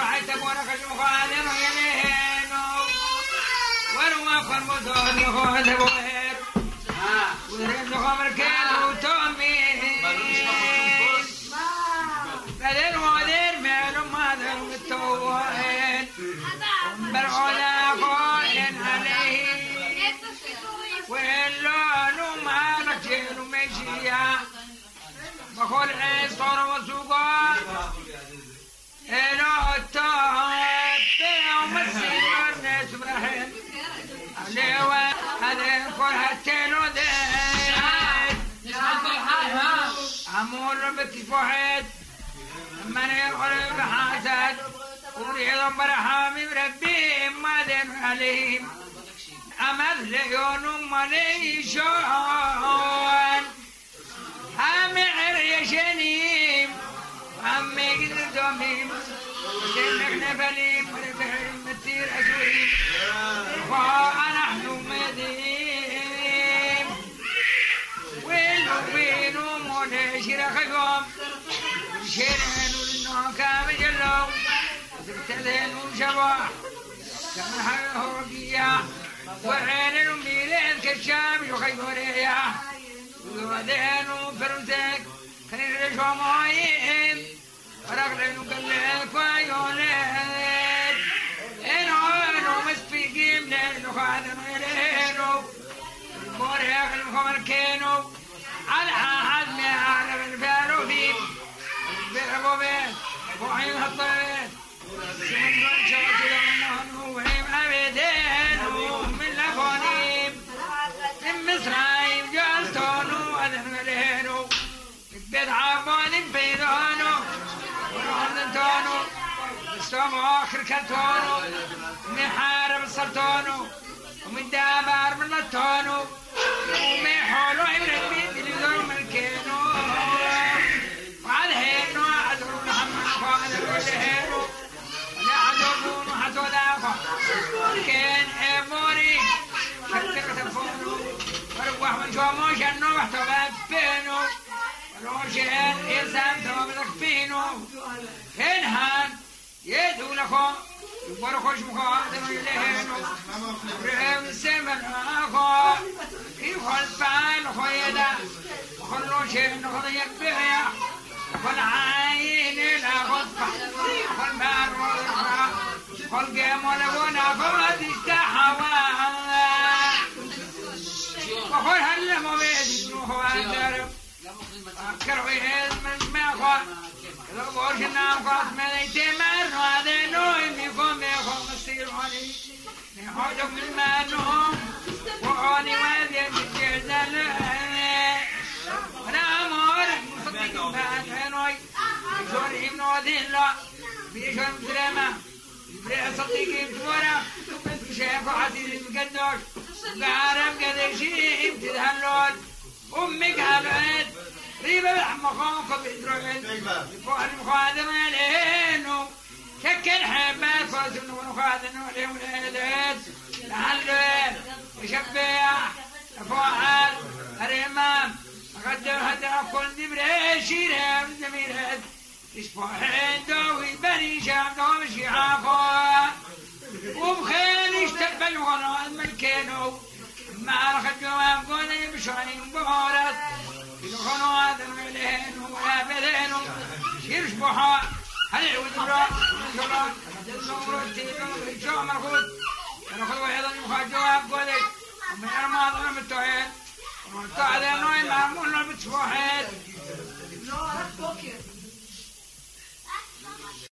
حتى بورك المخادم يلينو وروا فرمودون يخوذ بوهر ورد خمر كانوا تومين بدل ودير مالو ما ذر متوهن برعولا قائن عليه واللون ما رجل مشيا بقول عيس صار وسوقا أمور بكفوحد من يقول بحاسد وريض برحام ربي ما دين عليهم أمد ليون مليشون. هم عريشنيم هم قدر دوميم. وجنك نفليم ونفهم متير أشويم شيرين ولنوكا مجلو تبتدين وشبا كما حيه رقيا وعين الميلين كشام يخيبوريا وذين وفرمتك كنير شومايين ورقلين وقلك ويولين إنو إنو مسبيقين لينو خادم إلينو بوريك المخمر كينو على وعين هالطيب سمن شوكي لمنهن وهم أبدين ومن لفونيم מצרים גאלתנו ה' אלהינו בית עבדים פדיתנו ברעב זנתנו ובשבע כלכלתנו מחרב הצלתנו ומדבר מלטתנו شومو شنو وحتو بابينو روشين إنسان بدك فينو فين هان يدو لكو. يبور خوش مخاطر يلهنو رهم سمن أخو. يخل فان خويدا وخل روشين نخذ يكبيا وخل لا غطفة وخل مار وخل قيم ولبونا فما تستحوا وخواتر كرويهز من ماخوا لو بورش النام خاص ما يتمر هذا نوي من قد شيء بتدهلون أمك هلوت ريبة لحم خوك بيدروين فوق المخادم لينو شكل حبات فوز المخادم وليولاد لعلوين يشبع. فوعال الإمام قدر هذا كل دبري شيرة من زميرات يسبحين دوي بني شام دوم شيعافا وبخير يشتبل غنى الملكينو ما رخد جواب قولي بشعين بغارات يدخلوا آدم إليهن وآبدين يرشبحا هل يعود مرا مرا يزمر التيبا ويجوا مرخوت يدخلوا أيضا يخرجوا أبقولك ومن أرماض أنا متوحيد ومن تعلم نوين معمول نوين بتسوحيد